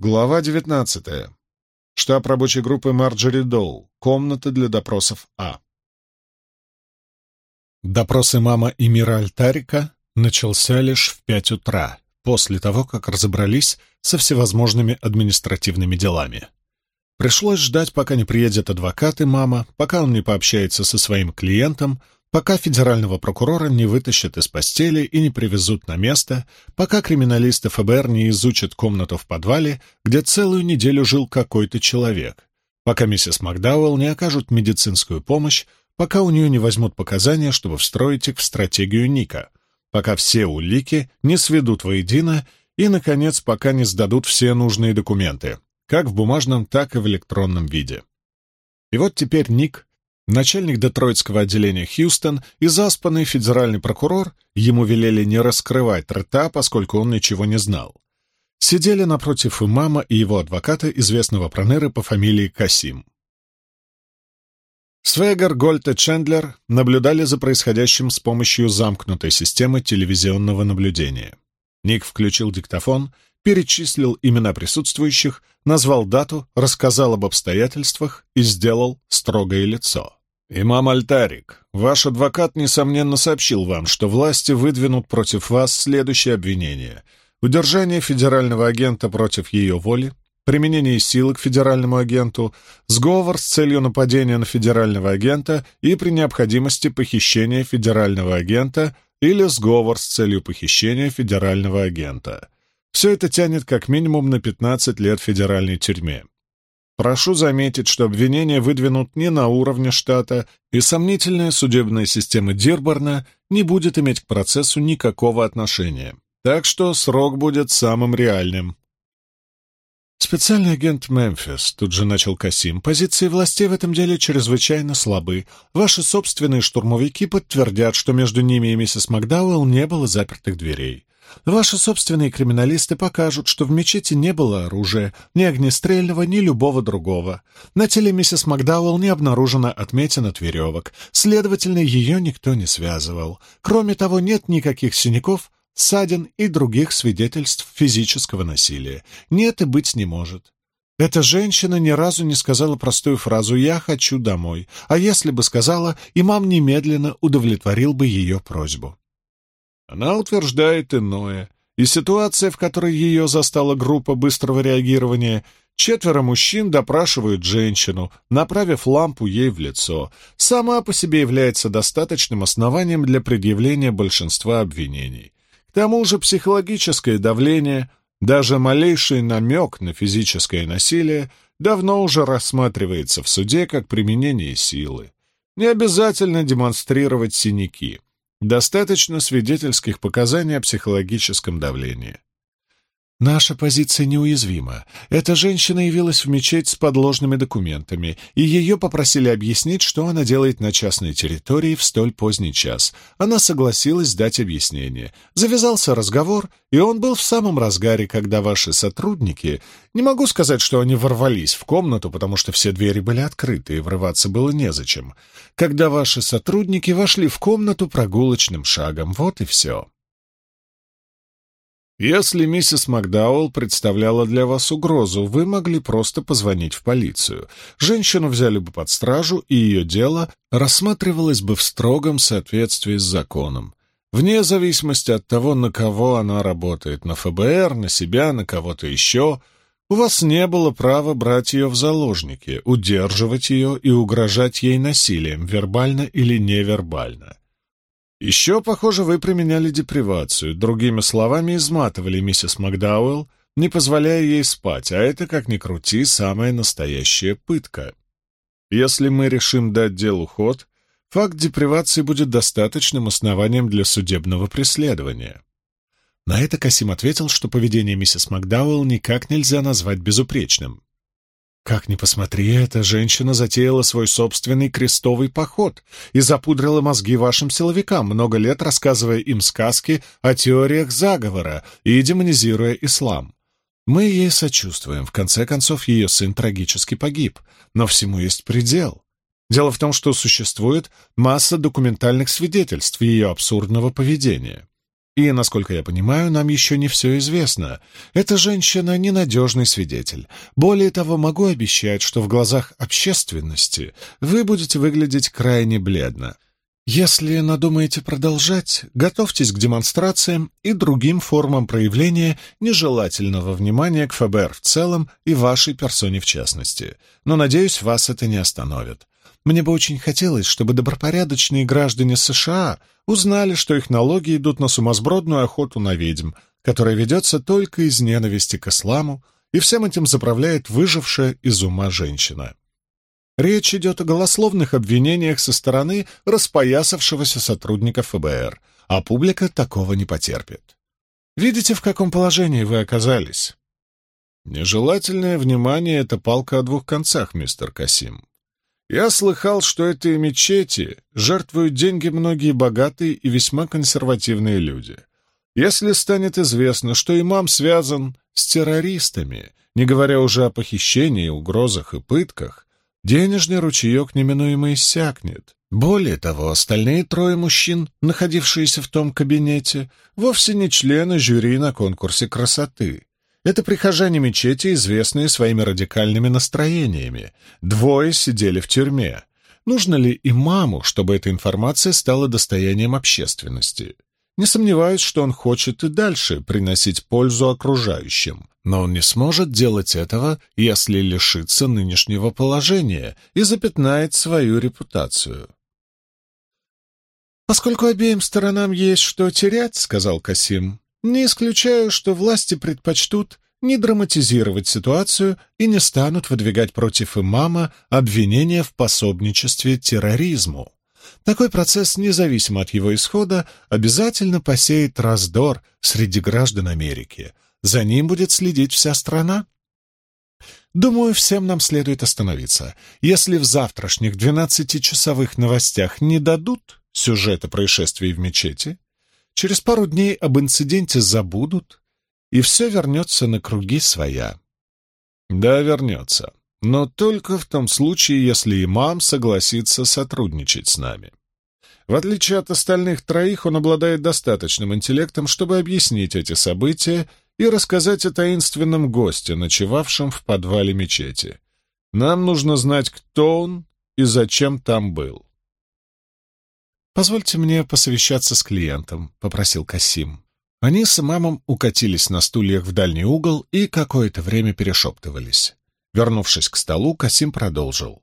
Глава 19. Штаб рабочей группы Марджори Доу. Комната для допросов А. Допрос имама Эмира Альтарика начался лишь в пять утра, после того, как разобрались со всевозможными административными делами. Пришлось ждать, пока не приедет адвокат имама, пока он не пообщается со своим клиентом, пока федерального прокурора не вытащат из постели и не привезут на место, пока криминалисты ФБР не изучат комнату в подвале, где целую неделю жил какой-то человек, пока миссис Макдауэлл не окажут медицинскую помощь, пока у нее не возьмут показания, чтобы встроить их в стратегию Ника, пока все улики не сведут воедино и, наконец, пока не сдадут все нужные документы, как в бумажном, так и в электронном виде. И вот теперь Ник Начальник Детройтского отделения Хьюстон и заспанный федеральный прокурор ему велели не раскрывать рта, поскольку он ничего не знал. Сидели напротив имама и его адвоката, известного проныры по фамилии Касим. Свегер, Гольт и Чендлер наблюдали за происходящим с помощью замкнутой системы телевизионного наблюдения. Ник включил диктофон, перечислил имена присутствующих, назвал дату, рассказал об обстоятельствах и сделал строгое лицо. «Имам Альтарик, ваш адвокат, несомненно, сообщил вам, что власти выдвинут против вас следующее обвинение. Удержание федерального агента против ее воли, применение силы к федеральному агенту, сговор с целью нападения на федерального агента и при необходимости похищения федерального агента или сговор с целью похищения федерального агента. Все это тянет как минимум на 15 лет в федеральной тюрьме. Прошу заметить, что обвинения выдвинут не на уровне штата, и сомнительная судебная система Дирборна не будет иметь к процессу никакого отношения. Так что срок будет самым реальным. «Специальный агент Мемфис», — тут же начал Касим, — «позиции властей в этом деле чрезвычайно слабы. Ваши собственные штурмовики подтвердят, что между ними и миссис Макдауэлл не было запертых дверей. Ваши собственные криминалисты покажут, что в мечети не было оружия, ни огнестрельного, ни любого другого. На теле миссис Макдауэлл не обнаружено отметин от веревок, следовательно, ее никто не связывал. Кроме того, нет никаких синяков, ссадин и других свидетельств физического насилия. Нет и быть не может. Эта женщина ни разу не сказала простую фразу «я хочу домой», а если бы сказала, имам немедленно удовлетворил бы ее просьбу. Она утверждает иное, и ситуация, в которой ее застала группа быстрого реагирования, четверо мужчин допрашивают женщину, направив лампу ей в лицо, сама по себе является достаточным основанием для предъявления большинства обвинений. К тому же психологическое давление, даже малейший намек на физическое насилие, давно уже рассматривается в суде как применение силы. Не обязательно демонстрировать синяки. Достаточно свидетельских показаний о психологическом давлении. Наша позиция неуязвима. Эта женщина явилась в мечеть с подложными документами, и ее попросили объяснить, что она делает на частной территории в столь поздний час. Она согласилась дать объяснение. Завязался разговор, и он был в самом разгаре, когда ваши сотрудники... Не могу сказать, что они ворвались в комнату, потому что все двери были открыты, и врываться было незачем. Когда ваши сотрудники вошли в комнату прогулочным шагом. Вот и все. Если миссис Макдауэлл представляла для вас угрозу, вы могли просто позвонить в полицию. Женщину взяли бы под стражу, и ее дело рассматривалось бы в строгом соответствии с законом. Вне зависимости от того, на кого она работает, на ФБР, на себя, на кого-то еще, у вас не было права брать ее в заложники, удерживать ее и угрожать ей насилием, вербально или невербально. Еще, похоже, вы применяли депривацию, другими словами, изматывали миссис Макдауэлл, не позволяя ей спать, а это, как ни крути, самая настоящая пытка. Если мы решим дать делу ход, факт депривации будет достаточным основанием для судебного преследования. На это Касим ответил, что поведение миссис Макдауэлл никак нельзя назвать безупречным. Как ни посмотри, эта женщина затеяла свой собственный крестовый поход и запудрила мозги вашим силовикам, много лет рассказывая им сказки о теориях заговора и демонизируя ислам. Мы ей сочувствуем, в конце концов ее сын трагически погиб, но всему есть предел. Дело в том, что существует масса документальных свидетельств ее абсурдного поведения. И, насколько я понимаю, нам еще не все известно. Эта женщина — ненадежный свидетель. Более того, могу обещать, что в глазах общественности вы будете выглядеть крайне бледно. Если надумаете продолжать, готовьтесь к демонстрациям и другим формам проявления нежелательного внимания к ФБР в целом и вашей персоне в частности. Но, надеюсь, вас это не остановит. Мне бы очень хотелось, чтобы добропорядочные граждане США узнали, что их налоги идут на сумасбродную охоту на ведьм, которая ведется только из ненависти к исламу, и всем этим заправляет выжившая из ума женщина. Речь идет о голословных обвинениях со стороны распоясавшегося сотрудника ФБР, а публика такого не потерпит. Видите, в каком положении вы оказались? Нежелательное внимание — это палка о двух концах, мистер Касим. Я слыхал, что этой мечети жертвуют деньги многие богатые и весьма консервативные люди. Если станет известно, что имам связан с террористами, не говоря уже о похищении, угрозах и пытках, денежный ручеек неминуемо иссякнет. Более того, остальные трое мужчин, находившиеся в том кабинете, вовсе не члены жюри на конкурсе красоты. Это прихожане мечети, известные своими радикальными настроениями. Двое сидели в тюрьме. Нужно ли имаму, чтобы эта информация стала достоянием общественности? Не сомневаюсь, что он хочет и дальше приносить пользу окружающим, но он не сможет делать этого, если лишится нынешнего положения и запятнает свою репутацию. «Поскольку обеим сторонам есть что терять», — сказал Касим, не исключаю, что власти предпочтут не драматизировать ситуацию и не станут выдвигать против имама обвинения в пособничестве терроризму. Такой процесс, независимо от его исхода, обязательно посеет раздор среди граждан Америки. За ним будет следить вся страна. Думаю, всем нам следует остановиться. Если в завтрашних двенадцатичасовых новостях не дадут сюжета происшествий в мечети, Через пару дней об инциденте забудут, и все вернется на круги своя. Да, вернется. Но только в том случае, если имам согласится сотрудничать с нами. В отличие от остальных троих, он обладает достаточным интеллектом, чтобы объяснить эти события и рассказать о таинственном госте, ночевавшем в подвале мечети. Нам нужно знать, кто он и зачем там был. «Позвольте мне посовещаться с клиентом», — попросил Касим. Они с мамом укатились на стульях в дальний угол и какое-то время перешептывались. Вернувшись к столу, Касим продолжил.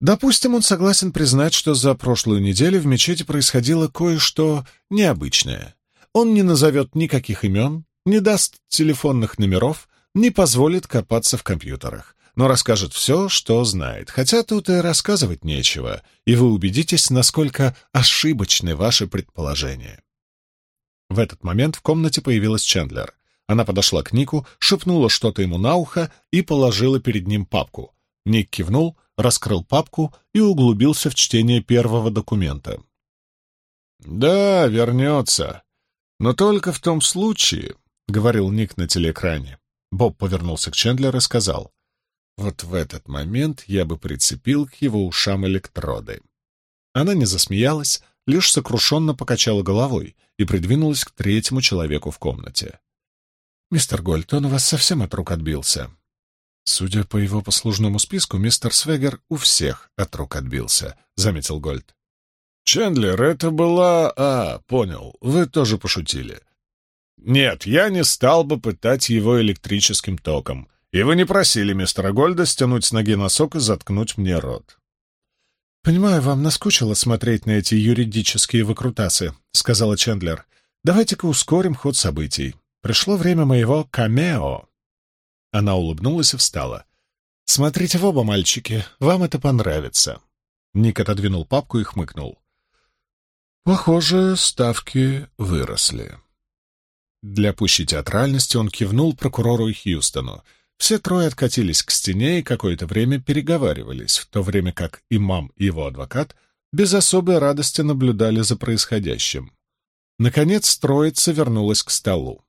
«Допустим, он согласен признать, что за прошлую неделю в мечети происходило кое-что необычное. Он не назовет никаких имен, не даст телефонных номеров, не позволит копаться в компьютерах но расскажет все, что знает, хотя тут и рассказывать нечего, и вы убедитесь, насколько ошибочны ваши предположения. В этот момент в комнате появилась Чендлер. Она подошла к Нику, шепнула что-то ему на ухо и положила перед ним папку. Ник кивнул, раскрыл папку и углубился в чтение первого документа. «Да, вернется. Но только в том случае», — говорил Ник на телеэкране. Боб повернулся к Чендлер и сказал, вот в этот момент я бы прицепил к его ушам электроды. Она не засмеялась, лишь сокрушенно покачала головой и придвинулась к третьему человеку в комнате. «Мистер Гольд, он у вас совсем от рук отбился». «Судя по его послужному списку, мистер Свегер у всех от рук отбился», — заметил Гольд. «Чендлер, это была... А, понял, вы тоже пошутили. Нет, я не стал бы пытать его электрическим током. И вы не просили мистера Гольда стянуть с ноги носок и заткнуть мне рот. «Понимаю, вам наскучило смотреть на эти юридические выкрутасы», — сказала Чендлер. «Давайте-ка ускорим ход событий. Пришло время моего камео». Она улыбнулась и встала. «Смотрите в оба, мальчики, вам это понравится». Ник отодвинул папку и хмыкнул. «Похоже, ставки выросли». Для пущей театральности он кивнул прокурору Хьюстону — все трое откатились к стене и какое-то время переговаривались, в то время как имам и его адвокат без особой радости наблюдали за происходящим. Наконец троица вернулась к столу.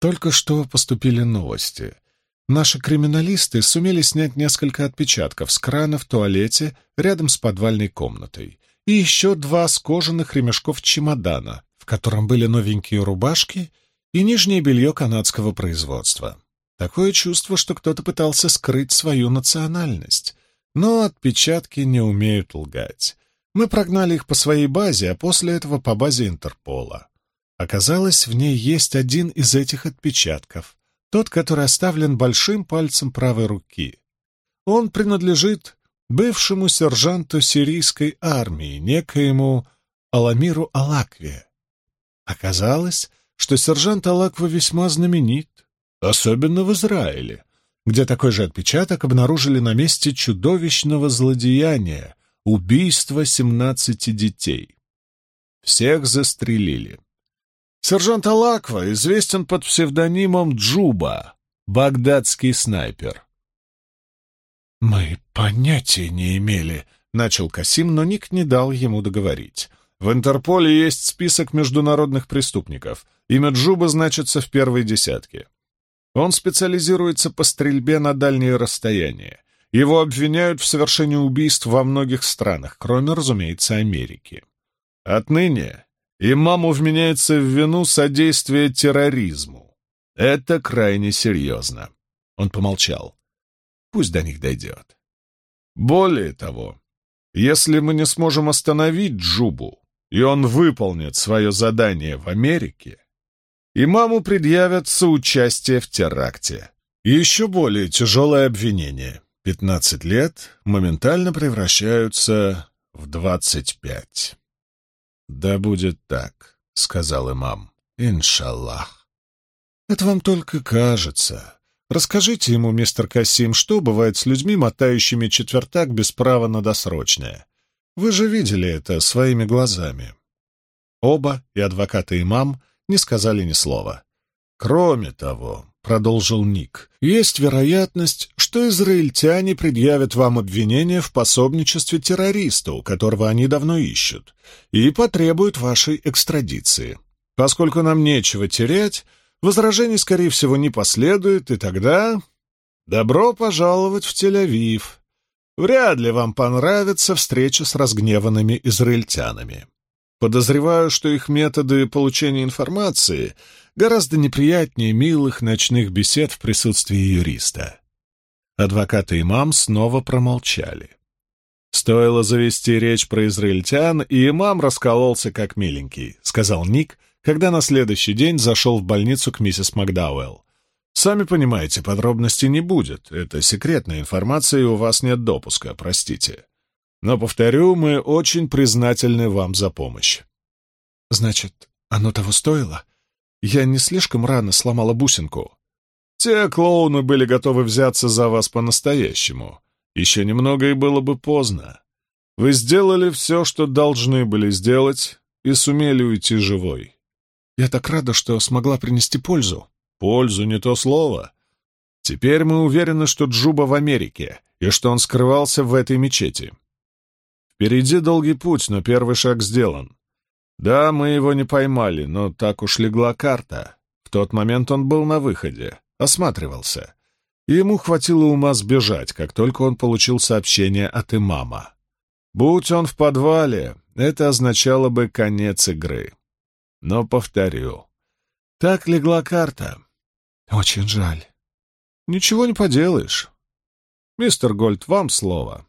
Только что поступили новости. Наши криминалисты сумели снять несколько отпечатков с крана в туалете рядом с подвальной комнатой и еще два с кожаных ремешков чемодана, в котором были новенькие рубашки и нижнее белье канадского производства. Такое чувство, что кто-то пытался скрыть свою национальность, но отпечатки не умеют лгать. Мы прогнали их по своей базе, а после этого по базе Интерпола. Оказалось, в ней есть один из этих отпечатков, тот, который оставлен большим пальцем правой руки. Он принадлежит бывшему сержанту сирийской армии, некоему Аламиру Алакве. Оказалось, что сержант Алаква весьма знаменит, особенно в Израиле, где такой же отпечаток обнаружили на месте чудовищного злодеяния — убийства семнадцати детей. Всех застрелили. Сержант Алаква известен под псевдонимом Джуба, багдадский снайпер. «Мы понятия не имели», — начал Касим, но Ник не дал ему договорить. «В Интерполе есть список международных преступников. Имя Джуба значится в первой десятке. Он специализируется по стрельбе на дальние расстояния. Его обвиняют в совершении убийств во многих странах, кроме, разумеется, Америки. Отныне имаму вменяется в вину содействие терроризму. Это крайне серьезно. Он помолчал. Пусть до них дойдет. Более того, если мы не сможем остановить Джубу, и он выполнит свое задание в Америке, имаму предъявят соучастие в теракте. Еще более тяжелое обвинение. Пятнадцать лет моментально превращаются в двадцать пять. «Да будет так», — сказал имам. «Иншаллах». «Это вам только кажется. Расскажите ему, мистер Касим, что бывает с людьми, мотающими четвертак без права на досрочное. Вы же видели это своими глазами». Оба, и адвокат и имам, не сказали ни слова. «Кроме того», — продолжил Ник, — «есть вероятность, что израильтяне предъявят вам обвинение в пособничестве террористу, которого они давно ищут, и потребуют вашей экстрадиции. Поскольку нам нечего терять, возражений, скорее всего, не последует, и тогда... Добро пожаловать в Тель-Авив. Вряд ли вам понравится встреча с разгневанными израильтянами. Подозреваю, что их методы получения информации гораздо неприятнее милых ночных бесед в присутствии юриста. Адвокат и имам снова промолчали. Стоило завести речь про израильтян, и имам раскололся как миленький, сказал Ник, когда на следующий день зашел в больницу к миссис Макдауэлл. «Сами понимаете, подробностей не будет. Это секретная информация, и у вас нет допуска, простите. Но, повторю, мы очень признательны вам за помощь». «Значит, оно того стоило? Я не слишком рано сломала бусинку?» «Те клоуны были готовы взяться за вас по-настоящему. Еще немного и было бы поздно. Вы сделали все, что должны были сделать, и сумели уйти живой. Я так рада, что смогла принести пользу. Пользу не то слово. Теперь мы уверены, что Джуба в Америке, и что он скрывался в этой мечети. Впереди долгий путь, но первый шаг сделан. Да, мы его не поймали, но так уж легла карта. В тот момент он был на выходе, осматривался. Ему хватило ума сбежать, как только он получил сообщение от имама. Будь он в подвале, это означало бы конец игры. Но повторю, так легла карта. Очень жаль. Ничего не поделаешь. Мистер Гольд, вам слово.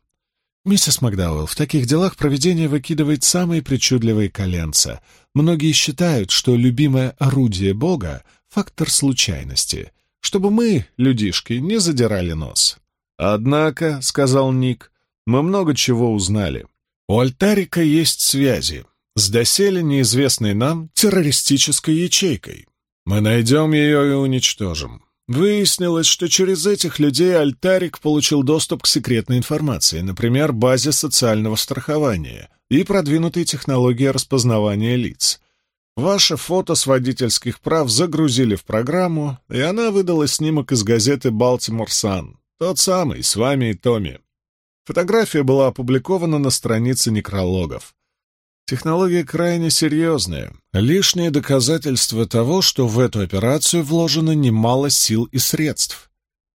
Миссис Макдауэлл, в таких делах проведение выкидывает самые причудливые коленца. Многие считают, что любимое орудие Бога — фактор случайности, чтобы мы, людишки, не задирали нос. Однако, — сказал Ник, — мы много чего узнали. У альтарика есть связи с доселе неизвестной нам террористической ячейкой. Мы найдем ее и уничтожим. Выяснилось, что через этих людей Альтарик получил доступ к секретной информации, например, базе социального страхования и продвинутой технологии распознавания лиц. Ваше фото с водительских прав загрузили в программу, и она выдала снимок из газеты «Балтимор Сан», тот самый, с вами и Томми. Фотография была опубликована на странице некрологов. Технология крайне серьезная. Лишнее доказательство того, что в эту операцию вложено немало сил и средств.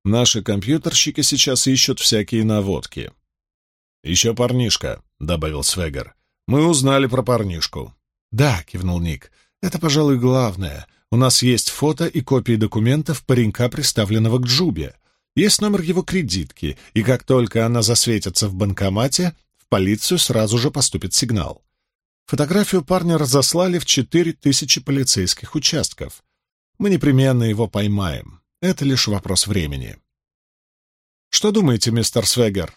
Наши компьютерщики сейчас ищут всякие наводки. «Еще парнишка», — добавил Свегер. «Мы узнали про парнишку». «Да», — кивнул Ник. Это, пожалуй, главное. У нас есть фото и копии документов паренька, приставленного к Джубе. Есть номер его кредитки, и как только она засветится в банкомате, в полицию сразу же поступит сигнал. Фотографию парня разослали в четыре тысячи полицейских участков. Мы непременно его поймаем. Это лишь вопрос времени. Что думаете, мистер Свегер?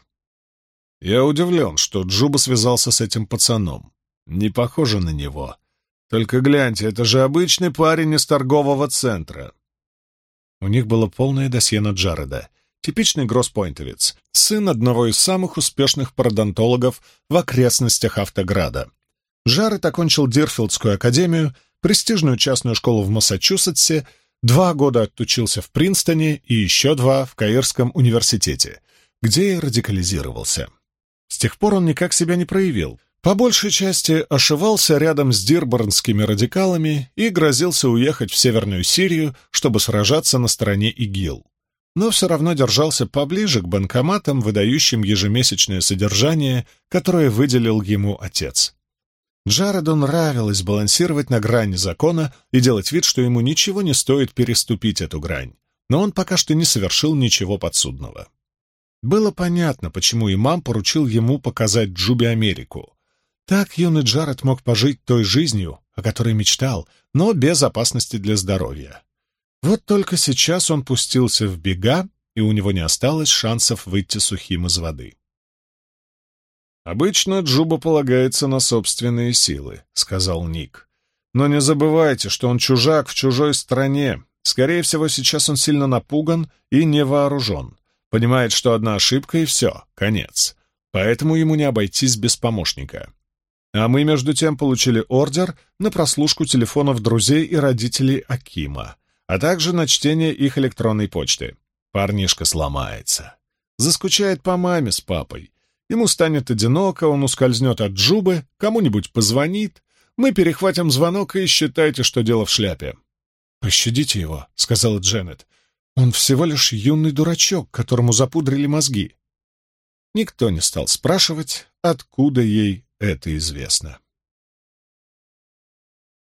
Я удивлен, что Джуба связался с этим пацаном. Не похоже на него. Только гляньте, это же обычный парень из торгового центра. У них было полное досье на Джареда. Типичный гросспойнтовец, сын одного из самых успешных пародонтологов в окрестностях Автограда. Жарет окончил Дирфилдскую академию, престижную частную школу в Массачусетсе, два года отучился в Принстоне и еще два в Каирском университете, где и радикализировался. С тех пор он никак себя не проявил. По большей части ошивался рядом с дирборнскими радикалами и грозился уехать в Северную Сирию, чтобы сражаться на стороне ИГИЛ. Но все равно держался поближе к банкоматам, выдающим ежемесячное содержание, которое выделил ему отец. Джареду нравилось балансировать на грани закона и делать вид, что ему ничего не стоит переступить эту грань, но он пока что не совершил ничего подсудного. Было понятно, почему имам поручил ему показать Джубе Америку. Так юный Джаред мог пожить той жизнью, о которой мечтал, но без опасности для здоровья. Вот только сейчас он пустился в бега, и у него не осталось шансов выйти сухим из воды. «Обычно Джуба полагается на собственные силы», — сказал Ник. «Но не забывайте, что он чужак в чужой стране. Скорее всего, сейчас он сильно напуган и не вооружен. Понимает, что одна ошибка и все, конец. Поэтому ему не обойтись без помощника. А мы, между тем, получили ордер на прослушку телефонов друзей и родителей Акима, а также на чтение их электронной почты. Парнишка сломается. Заскучает по маме с папой Ему станет одиноко, он ускользнет от Джубы, кому-нибудь позвонит, мы перехватим звонок и считайте, что дело в шляпе. «Пощадите его», — сказала Дженнет. «Он всего лишь юный дурачок, которому запудрили мозги». Никто не стал спрашивать, откуда ей это известно.